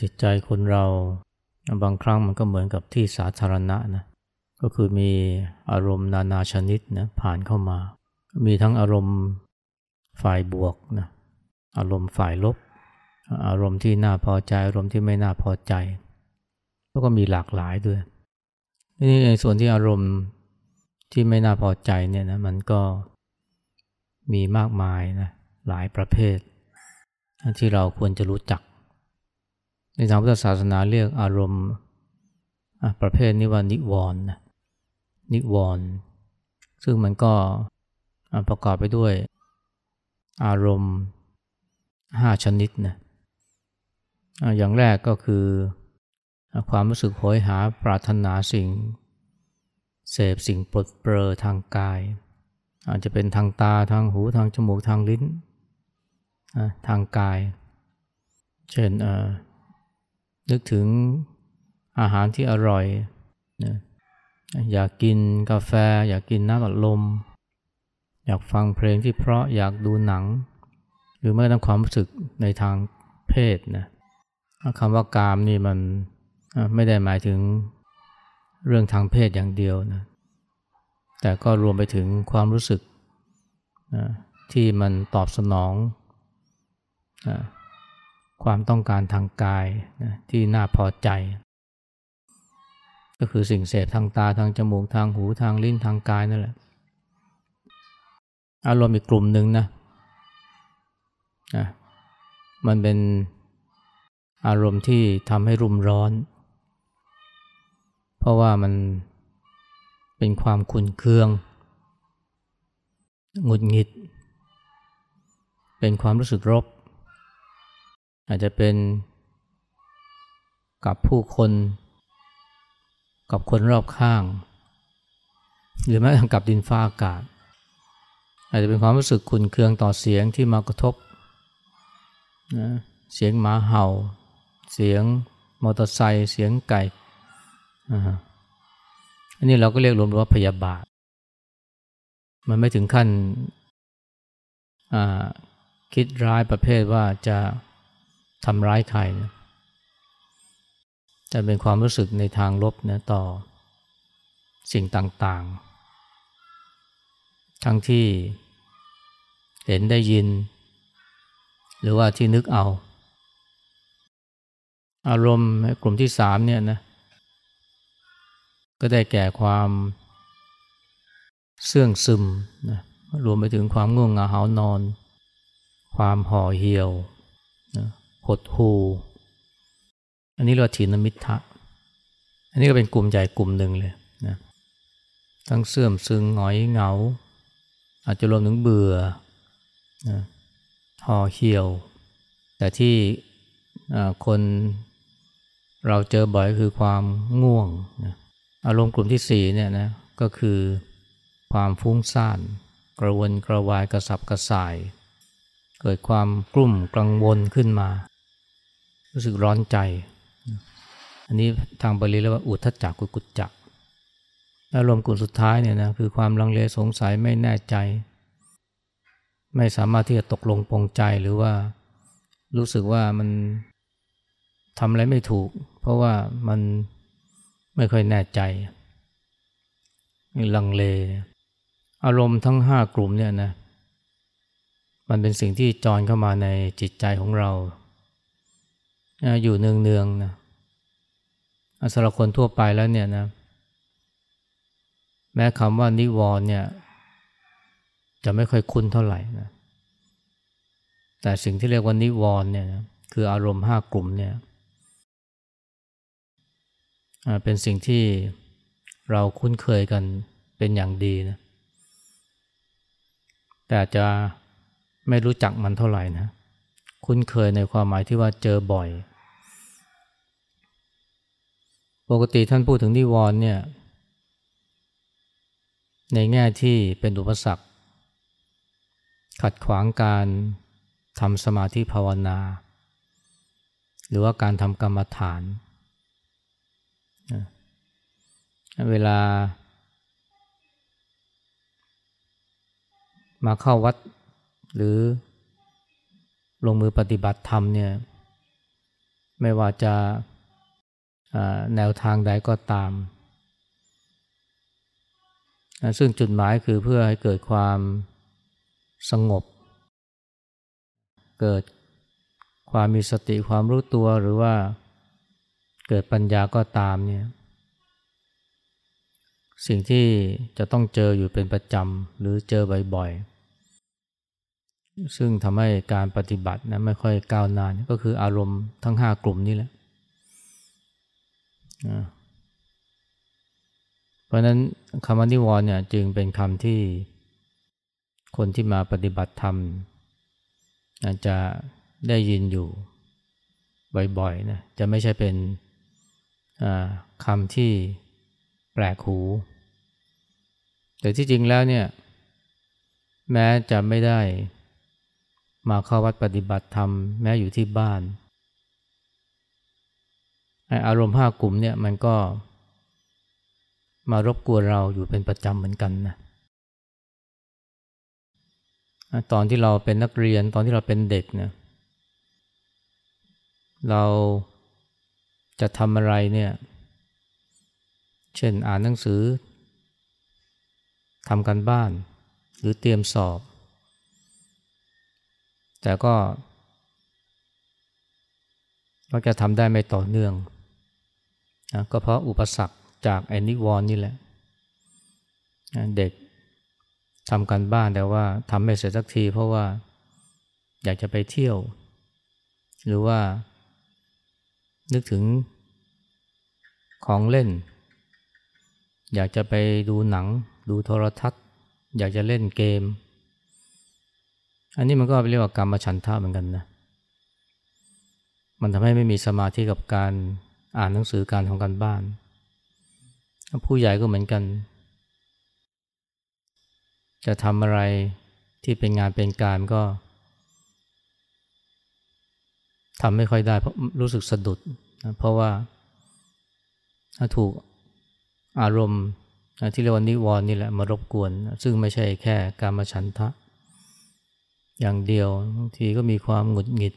จิตใจคนเราบางครั้งมันก็เหมือนกับที่สาธารณะนะก็คือมีอารมณ์นานาชนิดนะผ่านเข้ามา มีทั้งอารมณ์ฝ่ายบวกนะอารมณ์ฝ่ายลบ อารมณ์ที่น่าพอใจ อารมณ์ที่ไม่น่าพอใจ แล้วก็มีหลากหลายด้วยนี่ในส่วนที่อารมณ์ที่ไม่น่าพอใจเนี่ยนะมันก็มีมากมายนะหลายประเภทที่เราควรจะรู้จัก ในทางพุทธศาสนาเรียกอารมณ์ประเภทนี้ว่านิวรณ์นิวรณ์ซึ่งมันก็ประกอบไปด้วยอารมณ์ห้าชนิดนะอย่างแรกก็คือความรู้สึกโหยหาปรารถนาสิ่ง เสพสิ่งปลดเปลือทางกาย อาจจะเป็นทางตาทางหูทางจมูกทางลิ้น ทางกาย เช่น นึกถึงอาหารที่อร่อยนะอยากกินกาแฟ อยากกินน้ำอัดลม อยากฟังเพลงที่เพราะอยากดูหนัง หรือแม้แต่ความรู้สึกในทางเพศนะคำว่ากามนี่มันไม่ได้หมายถึงเรื่องทางเพศอย่างเดียวนะแต่ก็รวมไปถึงความรู้สึกนะที่มันตอบสนองนะ ความต้องการทางกายนะที่น่าพอใจ ก็คือสิ่งเสพทางตาทางจมูกทางหูทางลิ้นทางกายนั่นแหละ อารมณ์อีกกลุ่มหนึ่งนะนะมันเป็นอารมณ์ที่ทำให้รุมร้อน เพราะว่ามันเป็นความขุนเคืองหงุดหงิด เป็นความรู้สึกรบ อาจจะเป็นกับผู้คน กับคนรอบข้าง หรือแม้แต่กับดินฟ้าอากาศ อาจจะเป็นความรู้สึกขุนเคืองต่อเสียงที่มากระทบนะเสียงหมาเห่า เสียงมอเตอร์ไซค์เสียงไก่อันนี้เราก็เรียกรวมว่าพยาบาท มันไม่ถึงขั้นคิดร้ายประเภทว่าจะ ทำร้ายใครนะจะเป็นความรู้สึกในทางลบนะต่อสิ่งต่างๆ ทั้งที่เห็นได้ยิน หรือว่าที่นึกเอา อารมณ์กลุ่มที่สามเนี่ยนะก็ได้แก่ความเสื่องซึมนะรวมไปถึงความง่วงเหงาหานอน ความห่อเหี่ยว หดหูอันนี้เรียกว่าถีนมิทะอันนี้ก็เป็นกลุ่มใหญ่กลุ่มหนึ่งเลยนะทั้งเสื่อมซึงหงอยเหงา อาจจะรวมถึงเบื่อนะห่อเหี่ยว แต่ที่คนเราเจอบ่อยคือความง่วงนะอารมณ์กลุ่มที่สี่เนี่ยนะก็คือความฟุ้งซ่านกระวนกระวายกระสับกระส่าย เกิดความกลุ่มกังวลขึ้นมา รู้สึกร้อนใจ อันนี้ทางบาลีเรียกว่าอุทจักกุกุจจักอารมณ์กลุ่มสุดท้ายเนี่ยนะคือความลังเลสงสัยไม่แน่ใจ ไม่สามารถที่จะตกลงปรงใจหรือว่ารู้สึกว่ามันทำอะไรไม่ถูก เพราะว่ามันไม่ค่อยแน่ใจลังเล อารมณ์ทั้งห้ากลุ่มเนี่ยนะมันเป็นสิ่งที่จอนเข้ามาในจิตใจของเรา อยู่เนืองๆนะสำหรับคนทั่วไปแล้วเนี่ยนะ แม้คำว่านิวรณ์เนี่ย จะไม่ค่อยคุ้นเท่าไหร่นะ แต่สิ่งที่เรียกว่านิวรณ์เนี่ยนะคืออารมณ์ห้ากลุ่มเนี่ยเป็นสิ่งที่เราคุ้นเคยกันเป็นอย่างดีนะ แต่จะไม่รู้จักมันเท่าไหร่นะ คุ้นเคยในความหมายที่ว่าเจอบ่อย ปกติท่านพูดถึงนิวรณ์เนี่ย ในแง่ที่เป็นอุปสรรค ขัดขวางการทำสมาธิภาวนา หรือว่าการทำกรรมฐาน เวลา มาเข้าวัดหรือลงมือปฏิบัติธรรมเนี่ย ไม่ว่าจะ แนวทางใดก็ตาม ซึ่งจุดหมายคือเพื่อให้เกิดความสงบ เกิดความมีสติความรู้ตัวหรือว่าเกิดปัญญาก็ตามเนี่ยสิ่งที่จะต้องเจออยู่เป็นประจำหรือเจอบ่อยๆ ซึ่งทำให้การปฏิบัตินะไม่ค่อยก้าวน้าก็คืออารมณ์ทั้งห้ากลุ่มนี้แหละ เพราะนั้นคำว่านิวรณ์เนี่ยจึงเป็นคำที่คนที่มาปฏิบัติธรรม อาจจะได้ยินอยู่บ่อยๆนะจะไม่ใช่เป็นคำที่แปลกหู แต่ที่จริงแล้วเนี่ยแม้จะไม่ได้มาเข้าวัดปฏิบัติธรรม แม้อยู่ที่บ้าน อารมณ์ห้ากลุ่มเนี่ยมันก็มารบกวนเราอยู่เป็นประจำเหมือนกันนะตอนที่เราเป็นนักเรียนตอนที่เราเป็นเด็กเนี่ยเราจะทำอะไรเนี่ยเช่นอ่านหนังสือทำกันบ้านหรือเตรียมสอบ แต่ก็มักจะทำได้ไม่ต่อเนื่อง นะก็เพราะอุปสรรคจากไอ้นิวรณ์นี่แหละเด็กทำกันบ้านแต่ว่าทำไม่เสร็จสักที เพราะว่าอยากจะไปเที่ยว หรือว่า นึกถึงของเล่น อยากจะไปดูหนัง ดูโทรทัศน์ อยากจะเล่นเกม อันนี้มันก็เรียกว่ากรรมฉันทะเหมือนกันนะมันทำให้ไม่มีสมาธิกับการ อ่านหนังสือการของการบ้าน ผู้ใหญ่ก็เหมือนกัน จะทำอะไรที่เป็นงานเป็นการก็ทำไม่ค่อยได้เพราะรู้สึกสะดุดนะเพราะว่าถ้าถูกอารมณ์ที่เรียกว่านิวรณ์นี่แหละมารบกวน ซึ่งไม่ใช่แค่การมาฉันทะ อย่างเดียวบางทีก็มีความหงุดหงิด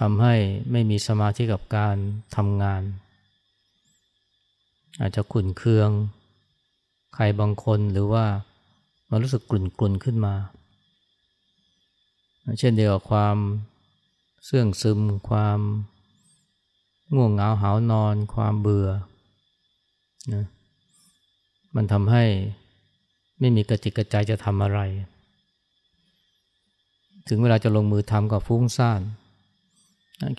ทำให้ไม่มีสมาธิกับการทำงาน อาจจะขุ่นเคือง ใครบางคนหรือว่ามันรู้สึกกลุ่นกลุ่นขึ้นมา เช่นเดียวกับความเสื่องซึม ความง่วงเหงาหานอน ความเบื่อนะมันทำให้ไม่มีกระจิกกระใจจะทำอะไร ถึงเวลาจะลงมือทำก็ฟุ้งซ่าน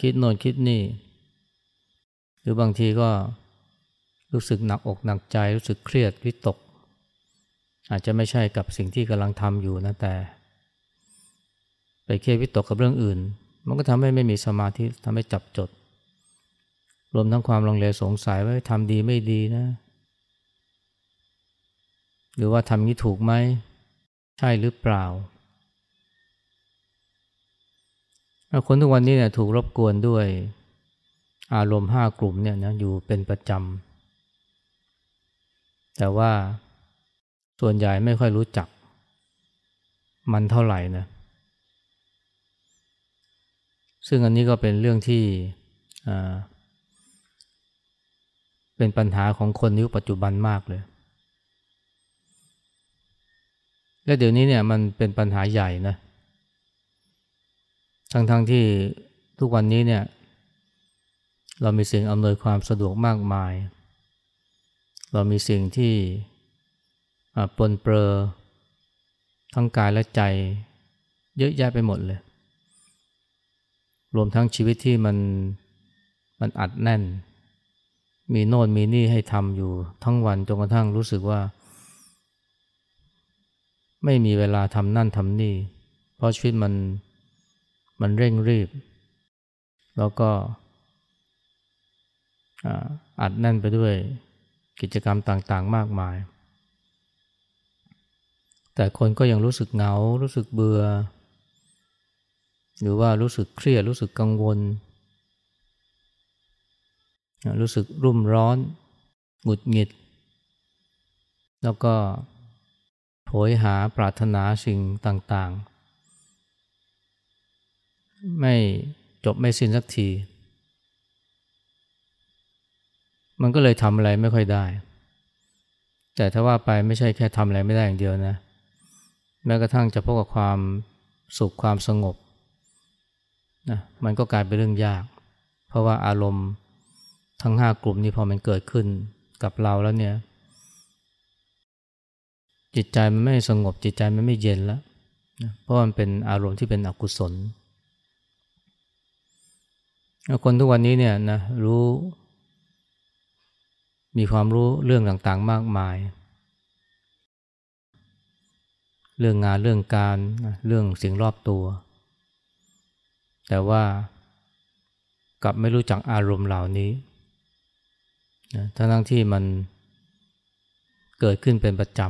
คิดโน่นคิดนี่ หรือบางทีก็รู้สึกหนักอกหนักใจรู้สึกเครียดวิตก อาจจะไม่ใช่กับสิ่งที่กำลังทำอยู่นะแต่ ไปเครียดวิตกกับเรื่องอื่น มันก็ทำให้ไม่มีสมาธิทำให้จับจด รวมทั้งความลังเลสงสัยว่าทำดีไม่ดีนะ หรือว่าทำนี้ถูกไหมใช่หรือเปล่า คนทุกวันนี้เนี่ยถูกรบกวนด้วยอารมณ์ห้ากลุ่มเนี่ยนะอยู่เป็นประจำ แต่ว่าส่วนใหญ่ไม่ค่อยรู้จัก มันเท่าไหร่นะซึ่งอันนี้ก็เป็นเรื่องที่เป็นปัญหาของคนยุคปัจจุบันมากเลย และเดี๋ยวนี้เนี่ยมันเป็นปัญหาใหญ่นะ ทั้งๆทที่ทุกวันนี้เนี่ย เรามีสิ่งอำนวยความสะดวกมากมาย เรามีสิ่งที่ปนเปื้อทั้งกายและใจ เยอะแยะไปหมดเลย รวมทั้งชีวิตที่มันมันอัดแน่น มีโน่นมีนี่ให้ทำอยู่ทั้งวันจนกระทั่งรู้สึกว่า ไม่มีเวลาทำนั่นทำนี่ เพราะชีวิตมัน มันเร่งรีบ แล้วก็อัดแน่นไปด้วยกิจกรรมต่างๆ มากมาย แต่คนก็ยังรู้สึกเหงา รู้สึกเบื่อ หรือว่ารู้สึกเครียด รู้สึกกังวล รู้สึกรุ่มร้อน หงุดหงิด แล้วก็โหยหาปรารถนาสิ่งต่างๆ ไม่จบไม่สิ้นสักที มันก็เลยทำอะไรไม่ค่อยได้ แต่ถ้าว่าไปไม่ใช่แค่ทำอะไรไม่ได้อย่างเดียวนะ แม้กระทั่งจะพบกับความสุขความสงบนะมันก็กลายเป็นเรื่องยาก เพราะว่าอารมณ์ทั้งห้ากลุ่มนี้พอมันเกิดขึ้นกับเราแล้วเนี่ย จิตใจมันไม่สงบจิตใจมันไม่เย็นแล้วนะเพราะมันเป็นอารมณ์ที่เป็นอกุศล คนทุกวันนี้เนี่ยนะรู้ มีความรู้เรื่องต่างๆมากมาย เรื่องงานเรื่องการเรื่องสิ่งรอบตัว แต่ว่ากลับไม่รู้จักอารมณ์เหล่านี้ทั้งทั้งที่มันเกิดขึ้นเป็นประจ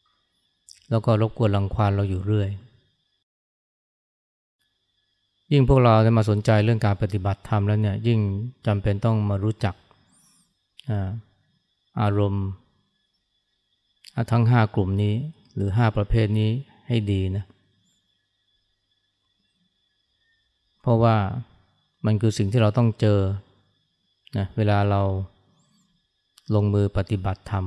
ำแล้วก็รบกวนรังควานเราอยู่เรื่อย ยิ่งพวกเราได้มาสนใจเรื่องการปฏิบัติธรรมแล้วเนี่ยยิ่งจำเป็นต้องมารู้จักอารมณ์ ทั้งห้ากลุ่มนี้หรือห้าประเภทนี้ให้ดีนะเพราะว่ามันคือสิ่งที่เราต้องเจอนะเวลาเราลงมือปฏิบัติธรรม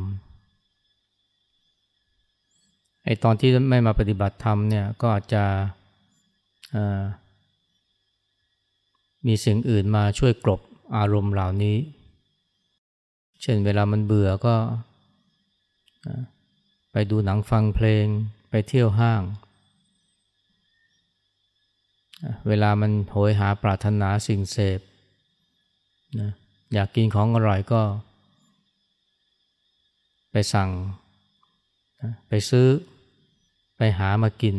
ไอตอนที่ไม่มาปฏิบัติธรรมเนี่ยก็อาจจะ มีสิ่งอื่นมาช่วยกลบอารมณ์เหล่านี้ เช่นเวลามันเบื่อก็ ไปดูหนังฟังเพลงไปเที่ยวห้าง เวลามันโหยหาปรารถนาสิ่งเสพนะอยากกินของอร่อยก็ ไปสั่งไปซื้อไปหามากิน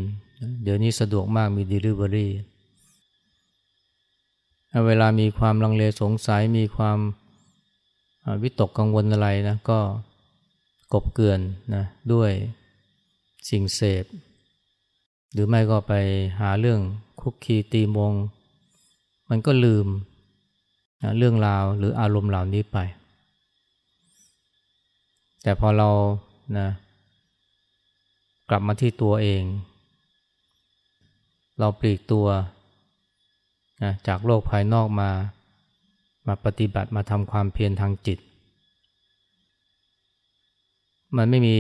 เดี๋ยวนี้สะดวกมากมี Delivery เวลามีความลังเลสงสัยมีความวิตกกังวลอะไรนะก็กบเกลื่อนนะด้วยสิ่งเสพ หรือไม่ก็ไปหาเรื่องคุกคีตีมง มันก็ลืมนะเรื่องราวหรืออารมณ์เหล่านี้ไป แต่พอเรานะกลับมาที่ตัวเอง เราปลีกตัว นะจากโลกภายนอกมา มาปฏิบัติมาทำความเพียรทางจิต มันไม่มี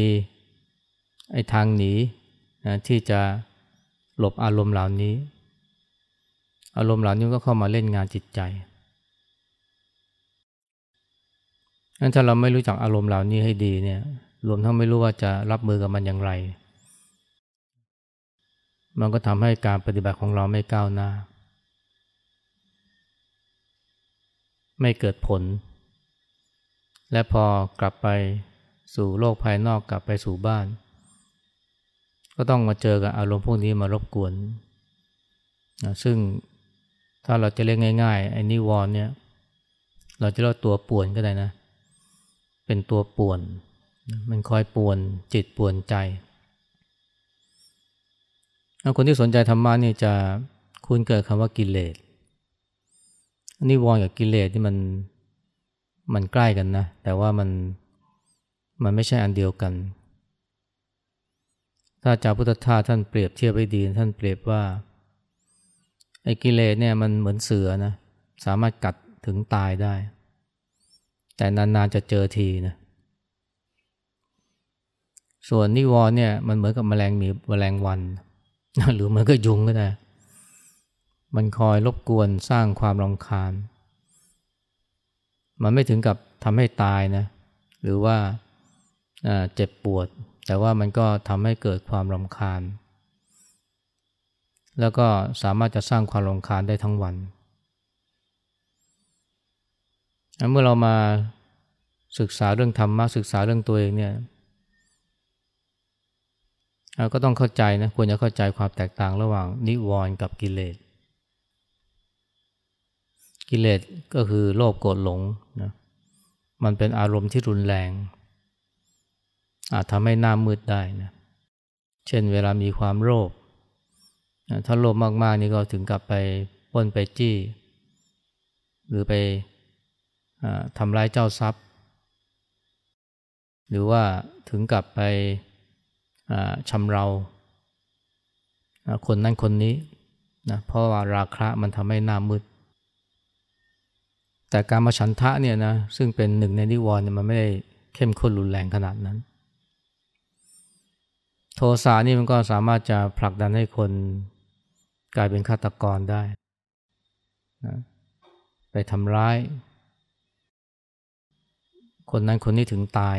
ไอ้ทางหนีนะที่จะหลบอารมณ์เหล่านี้ อารมณ์เหล่านี้ก็เข้ามาเล่นงานจิตใจงั้นถ้าเราไม่รู้จักอารมณ์เหล่านี้ให้ดีเนี่ยรวมทั้งไม่รู้ว่าจะรับมือกับมันอย่างไร มันก็ทำให้การปฏิบัติของเราไม่ก้าวหน้า ไม่เกิดผล และพอกลับไปสู่โลกภายนอกกลับไปสู่บ้าน ก็ต้องมาเจอกับอารมณ์พวกนี้มารบกวนนะซึ่งถ้าเราจะเรียกง่ายๆไอ้นิวรณ์เนี่ย เราจะเรียกตัวป่วนก็ได้นะ เป็นตัวป่วน มันคอยป่วนจิตป่วนใจคนที่สนใจธรรมะนี่จะคุ้นเกิดคำว่ากิเลส นิวรณ์กับกิเลสที่มันมันใกล้กันนะ แต่ว่ามันมันไม่ใช่อันเดียวกัน ถ้าจาพุทธทาสท่านเปรียบเทียบไว้ดี ท่านเปรียบว่าไอ้กิเลสเนี่ยมันเหมือนเสือนะสามารถกัดถึงตายได้ แต่นานๆจะเจอทีนะส่วนนิวรณ์เนี่ยมันเหมือนกับแมลงมีแมลงวัน หรือเหมือนกับยุงก็ได้ มันคอยรบกวนสร้างความรำคาญ มันไม่ถึงกับทำให้ตายนะ หรือว่าเจ็บปวด แต่ว่ามันก็ทำให้เกิดความรำคาญ แล้วก็สามารถจะสร้างความรำคาญได้ทั้งวัน เมื่อเรามาศึกษาเรื่องธรรมะศึกษาเรื่องตัวเองเนี่ยก็ต้องเข้าใจนะควรจะเข้าใจความแตกต่างระหว่างนิวรณ์กับกิเลส กิเลสก็คือโลภโกรธหลงนะมันเป็นอารมณ์ที่รุนแรง อาจทำให้หน้ามืดได้นะเช่นเวลามีความโลภถ้าโลภมากๆนี่ก็ถึงกับไปป้นไปจี้ หรือไปทำร้ายเจ้าทรัพย์ หรือว่าถึงกับไปชำเรา คนนั้นคนนี้นะเพราะว่าราคะมันทำให้หน้ามืด แต่การมาฉันทะเนี่ยนะซึ่งเป็นหนึ่งในนิวรณ์เนี่ยมันไม่ได้เข้มข้นรุนแรงขนาดนั้น โทสะนี่มันก็สามารถจะผลักดันให้คนกลายเป็นฆาตกรได้นะไปทำร้าย คนนั้นคนนี้ถึงตาย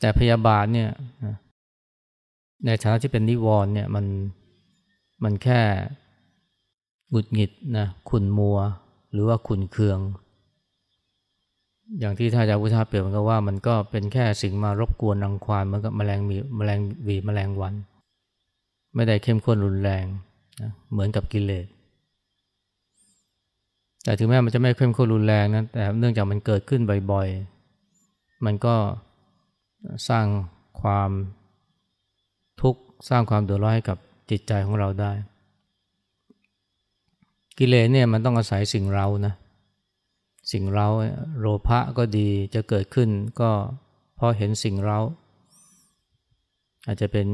แต่พยาบาทเนี่ยในฐานะที่เป็นนิวรณ์เนี่ยมันมันแค่หงุดหงิดนะขุนมัว หรือว่าขุนเคือง อย่างที่ท่านอาจารย์พุทธาเปรียบมันก็ว่ามันก็เป็นแค่สิ่งมารบกวนรังควานมันก็แมลงมีแมลงวีแมลงวัน ไม่ได้เข้มข้นรุนแรงนะเหมือนกับกิเลสแต่ถึงแม้มันจะไม่เข้มข้นรุนแรงนะแต่เนื่องจากมันเกิดขึ้นบ่อยๆ มันก็สร้างความทุกข์สร้างความเดือดร้อนให้กับจิตใจของเราได้ กิเลสเนี่ยมันต้องอาศัยสิ่งเรานะ สิ่งเราโลภะก็ดีจะเกิดขึ้นก็เพราะเห็นสิ่งเรา อาจจะเป็น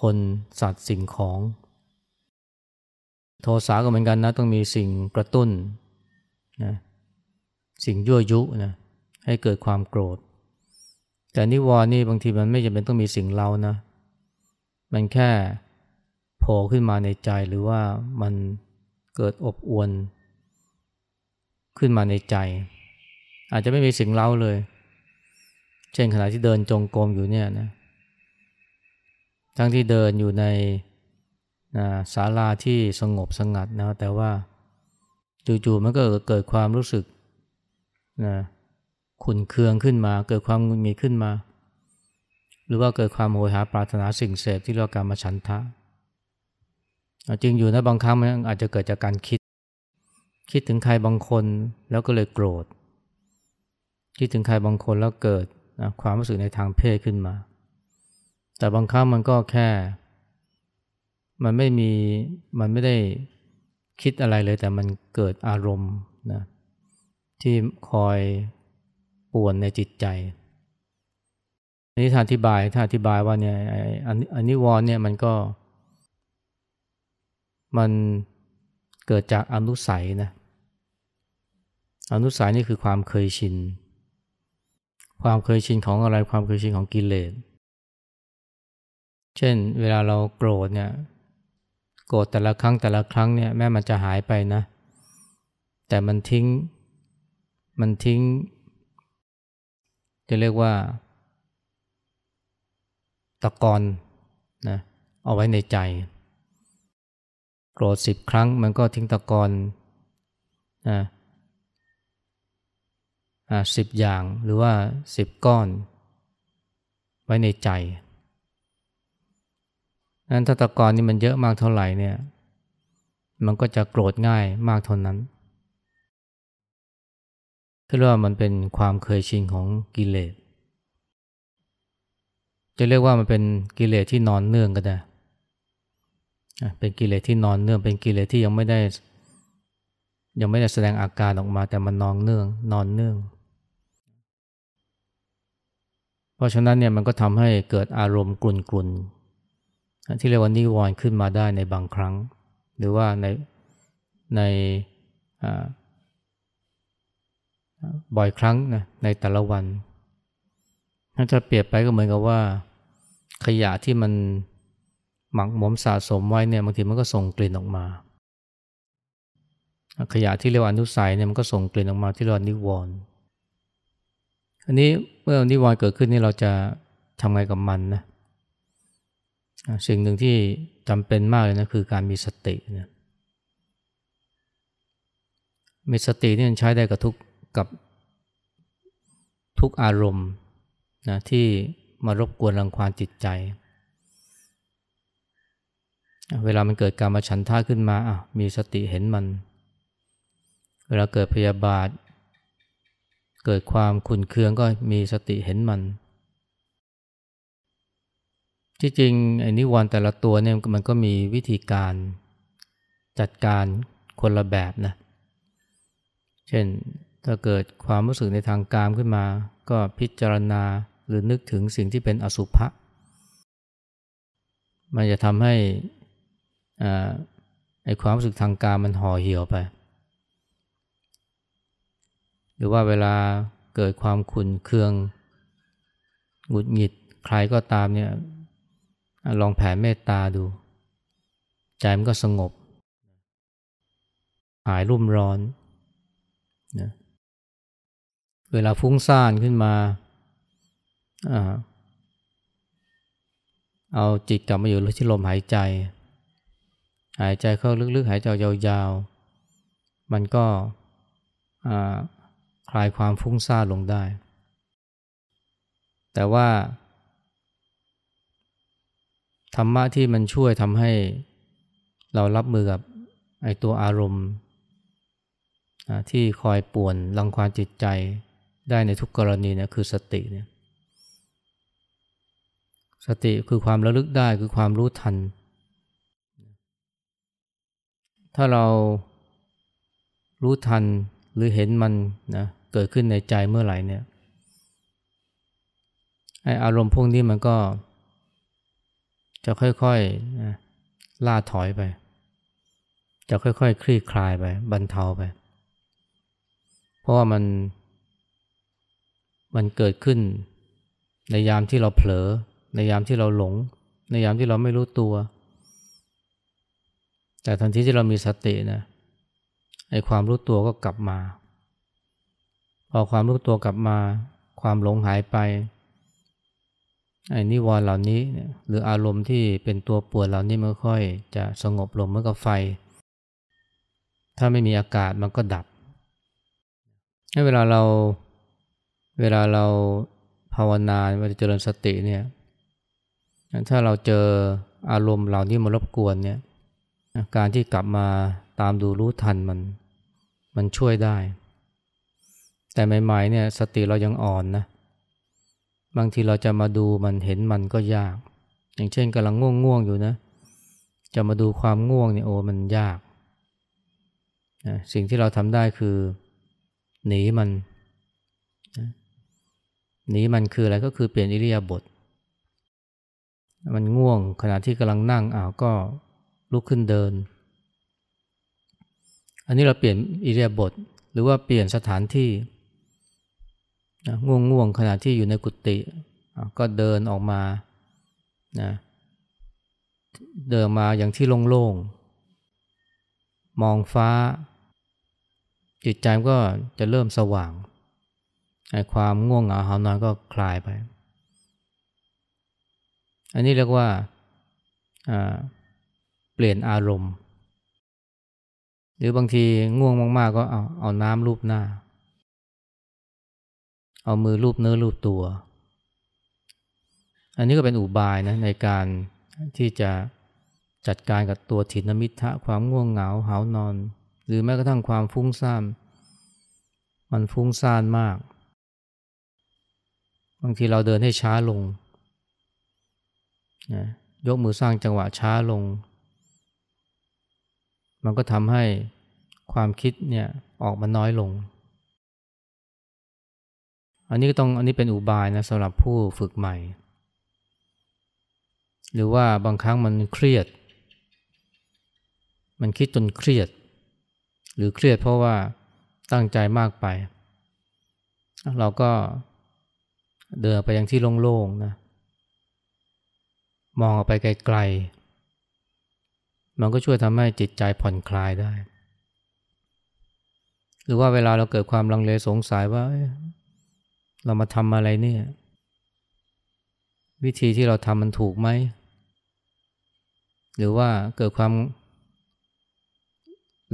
คนสัตว์สิ่งของ โทสะก็เหมือนกันนะ ต้องมีสิ่งกระตุ้นนะสิ่งยั่วยุนะให้เกิดความโกรธ แต่นิวรณ์นี่บางทีมันไม่จำเป็นต้องมีสิ่งเรานะ มันแค่โผล่ขึ้นมาในใจหรือว่ามัน เกิดอบอวน ขึ้นมาในใจ อาจจะไม่มีสิ่งเล่าเลย เช่นขณะที่เดินจงกรมอยู่เนี่ยนะทั้งที่เดินอยู่ในนะศาลาที่สงบสงัดนะแต่ว่าจู่ๆมันก็เกิดความรู้สึกนะขุนเคืองขึ้นมา เกิดความงุนงิดขึ้นมา หรือว่าเกิดความโหยหาปรารถนาสิ่งเสพที่เรียกการมาฉันทะ จริงอยู่นะบางครั้งมันอาจจะเกิดจากการคิด คิดถึงใครบางคนแล้วก็เลยโกรธ คิดถึงใครบางคนแล้วเกิดนะความรู้สึกในทางเพศขึ้นมา แต่บางครั้งมันก็แค่ มันไม่มีมันไม่ได้คิดอะไรเลย แต่มันเกิดอารมณ์นะที่คอยป่วนในจิตใจอันนี้ท่านอธิบายท่านอธิบายว่าเนี่ยอันนี้วรเนี่ยมันก็ มันเกิดจากอนุสัยนะอนุสัยนี่คือความเคยชิน ความเคยชินของอะไรความเคยชินของกิเลสเช่น เวลาเราโกรธเนี่ยโกรธแต่ละครั้งแต่ละครั้งเนี่ยแม้มันจะหายไปนะ แต่มันทิ้งมันทิ้ง จะเรียกว่า ตะกอนนะเอาไว้ในใจ โกรธสิบครั้งมันก็ทิ้งตะกอนนะสิบอย่างหรือว่าสิบก้อน ไว้ในใจนั้นถ้าตะกอนนี่มันเยอะมากเท่าไหร่เนี่ย มันก็จะโกรธง่ายมากเท่านั้นเรียกว่ามันเป็นความเคยชินของกิเลส จะเรียกว่ามันเป็นกิเลสที่นอนเนื่องก็ได้ เป็นกิเลสที่นอนเนื่องเป็นกิเลสที่ยังไม่ได้ ยังไม่ได้แสดงอาการออกมาแต่มันนอนเนื่องนอนเนื่อง เพราะฉะนั้นเนี่ยมันก็ทำให้เกิดอารมณ์กลุ่นๆที่เรียกว่านิวรณ์ขึ้นมาได้ในบางครั้ง หรือว่าในในบ่อยครั้งนะในแต่ละวันถ้าจะเปรียบไปก็เหมือนกับว่า ขยะที่มัน หมักหมมสะสมไว้เนี่ยบางทีมันก็ส่งกลิ่นออกมา ขยะที่เรียกว่าอนุสัยเนี่ยมันก็ส่งกลิ่นออกมาที่เรียกว่านิวรณ์อันนี้เมื่อนิวรณ์เกิดขึ้นนี่เราจะทำไงกับมันนะสิ่งหนึ่งที่จำเป็นมากเลยนะคือการมีสตินะมีสตินี่มันใช้ได้กับทุกกับทุกอารมณ์นะที่มารบกวนรังควานจิตใจ เวลามันเกิดการมาฉันท่าขึ้นมาอะมีสติเห็นมัน เวลาเกิดพยาบาท เกิดความขุนเคืองก็มีสติเห็นมัน ที่จริงไอ้นิวรณ์แต่ละตัวเนี่ยมันก็มีวิธีการจัดการคนละแบบนะ เช่นถ้าเกิดความรู้สึกในทางการขึ้นมา ก็พิจารณาหรือนึกถึงสิ่งที่เป็นอสุภะมันจะทำให้ ไอความรู้สึกทางการมันห่อเหี่ยวไป หรือว่าเวลาเกิดความขุนเคืองหงุดหงิดใครก็ตามเนี่ยลองแผ่เมตตาดู ใจมันก็สงบ หายรุ่มร้อนนะเวลาฟุ้งซ่านขึ้นมาเอาจิตกลับมาอยู่ที่ลมหายใจ หายใจเข้าลึกๆ หายใจยาวๆ มันก็คลายความฟุ้งซ่านลงได้ แต่ว่า ธรรมะที่มันช่วยทำให้เรารับมือกับไอตัวอารมณ์ที่คอยป่วนรังควานจิตใจได้ในทุกกรณีเนี่ยคือสติเนี่ยสติคือความระลึกได้คือความรู้ทัน ถ้าเรารู้ทันหรือเห็นมันนะเกิดขึ้นในใจเมื่อไหร่เนี่ยไออารมณ์พวกนี้มันก็จะค่อยๆล่าถอยไป จะค่อยๆคลี่คลายไปบรรเทาไป เพราะว่ามัน มันเกิดขึ้น ในยามที่เราเผลอ ในยามที่เราหลง ในยามที่เราไม่รู้ตัว แต่ทันทีที่เรามีสตินะไอ้ความรู้ตัวก็กลับมา พอความรู้ตัวกลับมา ความหลงหายไปไอ้นิวรณ์เหล่านี้หรืออารมณ์ที่เป็นตัวปวดเหล่านี้มันค่อยจะสงบลงเมื่อกับไฟ ถ้าไม่มีอากาศมันก็ดับให้เวลาเราเวลาเราภาวนาเวลาเจริญสติเนี่ยถ้าเราเจออารมณ์เหล่านี้มารบกวนเนี่ย การที่กลับมาตามดูรู้ทันมัน มันช่วยได้ แต่ใหม่ๆเนี่ยสติเรายังอ่อนนะ บางทีเราจะมาดูมันเห็นมันก็ยาก อย่างเช่นกำลังง่วงง่วงอยู่นะ จะมาดูความง่วงเนี่ยโอ้มันยากนะสิ่งที่เราทำได้คือ หนีมันนะหนีมันคืออะไรก็คือเปลี่ยนอิริยาบถมันง่วงขณะที่กำลังนั่งอ้าวก็ ลุกขึ้นเดิน อันนี้เราเปลี่ยนอิริยาบถหรือว่าเปลี่ยนสถานที่ง่วงง่วงขณะที่อยู่ในกุฏิก็เดินออกมานะเดินมาอย่างที่โล่งๆ มองฟ้า จิตใจก็จะเริ่มสว่างไอ้ความง่วงเหงาหานอนก็คลายไป อันนี้เรียกว่า ปลี่ยนอารมณ์ หรือบางทีง่วงมากๆ ก็เอาเอาน้ำรูปหน้า เอามือลูบเนื้อลูบตัว อันนี้ก็เป็นอุบายนะในการที่จะจัดการกับตัวถินมิทะความง่วงเหงาหานอน หรือแม้กระทั่งความฟุ้งซ่านมันฟุ้งซ่านมาก บางทีเราเดินให้ช้าลงนะยกมือสร้างจังหวะช้าลง มันก็ทำให้ความคิดเนี่ยออกมาน้อยลง อันนี้ก็ต้องอันนี้เป็นอุบายนะสำหรับผู้ฝึกใหม่ หรือว่าบางครั้งมันเครียด มันคิดจนเครียด หรือเครียดเพราะว่าตั้งใจมากไป เราก็เดินไปยังที่โล่งๆนะมองออกไปไกลๆ มันก็ช่วยทำให้จิตใจผ่อนคลายได้ หรือว่าเวลาเราเกิดความลังเลสงสัยว่า เรามาทำอะไรเนี่ย วิธีที่เราทำมันถูกไหม หรือว่าเกิดความ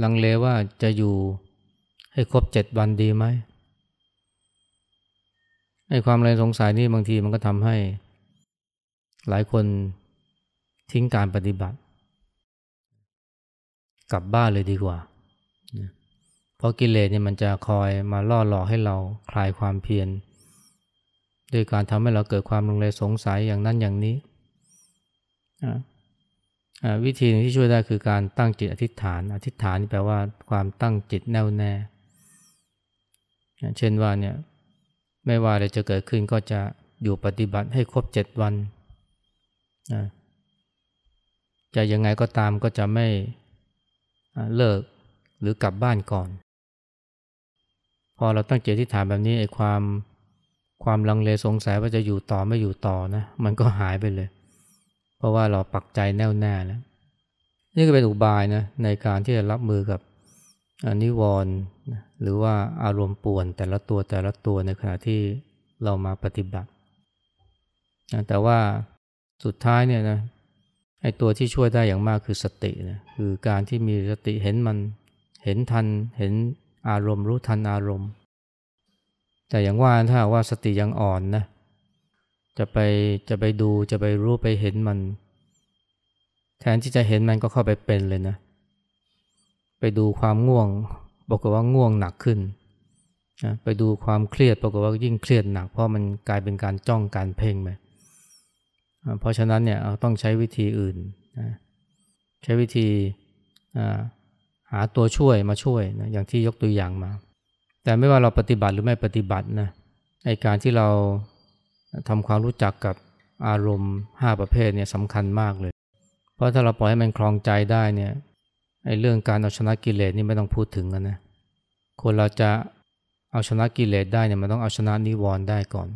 ลังเลว่าจะอยู่ให้ครบเจ็ดวันดีไหมไอ้ความอะไรสงสัยนี่บางทีมันก็ทำให้ หลายคนทิ้งการปฏิบัติ กลับบ้านเลยดีกว่า เพราะกิเลสเนี่ยมันจะคอยมาล่อหลอกให้เราคลายความเพียรโดยการทำให้เราเกิดความลังเลสงสัยอย่างนั้นอย่างนี้ วิธีที่ช่วยได้คือการตั้งจิตอธิษฐาน อธิษฐานนี่แปลว่าความตั้งจิตแน่วแน่ เช่นว่าเนี่ยไม่ว่าอะไรจะเกิดขึ้นก็จะอยู่ปฏิบัติให้ครบเจ็ดวัน จะยังไงก็ตามก็จะไม่ เลิกหรือกลับบ้านก่อน พอเราตั้งใจที่ฐานแบบนี้ไอ้ความความลังเลสงสัยว่าจะอยู่ต่อไม่อยู่ต่อนะ มันก็หายไปเลย เพราะว่าเราปักใจแน่วแน่แล้วนี่ก็เป็นอุบายนะในการที่จะรับมือกับนิวรณ์หรือว่าอารมณ์ป่วนแต่ละตัวแต่ละตัวในขณะที่เรามาปฏิบัติ แต่ว่าสุดท้ายเนี่ยนะ ไอตัวที่ช่วยได้อย่างมากคือสตินะคือการที่มีสติเห็นมันเห็นทันเห็นอารมณ์รู้ทันอารมณ์ แต่อย่างว่าถ้าว่าสติยังอ่อนนะจะไปจะไปดูจะไปรู้ไปเห็นมัน แทนที่จะเห็นมันก็เข้าไปเป็นเลยนะ ไปดูความง่วงบอกว่าง่วงหนักขึ้นนะไปดูความเครียดบอกว่ายิ่งเครียดหนักเพราะมันกลายเป็นการจ้องการเพ่งไป เพราะฉะนั้นเนี่ยเราต้องใช้วิธีอื่นนะใช้วิธีหาตัวช่วยมาช่วยนะอย่างที่ยกตัวอย่างมา แต่ไม่ว่าเราปฏิบัติหรือไม่ปฏิบัตินะไอการที่เราทำความรู้จักกับอารมณ์ 5 ประเภทเนี่ยสำคัญมากเลย เพราะถ้าเราปล่อยให้มันคลองใจได้เนี่ยไอ้เรื่องการเอาชนะกิเลสนี่ไม่ต้องพูดถึงกันนะ คนเราจะเอาชนะกิเลสได้เนี่ยมันต้องเอาชนะนิวรณ์ได้ก่อน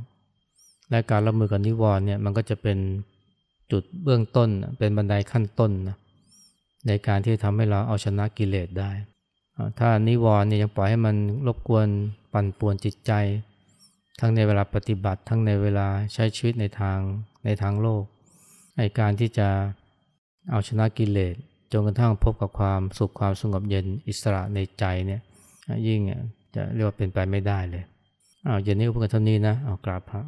และการรับมือกับนิวรณ์เนี่ยมันก็จะเป็นจุดเบื้องต้นเป็นบันไดขั้นต้นนะในการที่ทำให้เราเอาชนะกิเลสได้ ถ้านิวรณ์เนี่ยยังปล่อยให้มันรบกวนปั่นป่วนจิตใจ ทั้งในเวลาปฏิบัติ ทั้งในเวลาใช้ชีวิตในทางในทางโลกไอการที่จะเอาชนะกิเลสจนกระทั่งพบกับความสุขความสงบเย็นอิสระในใจเนี่ยยิ่งจะเรียกว่าเป็นไปไม่ได้เลยอ้าวเย็นนี้พูดกันเท่านี้นะเอากราบพระ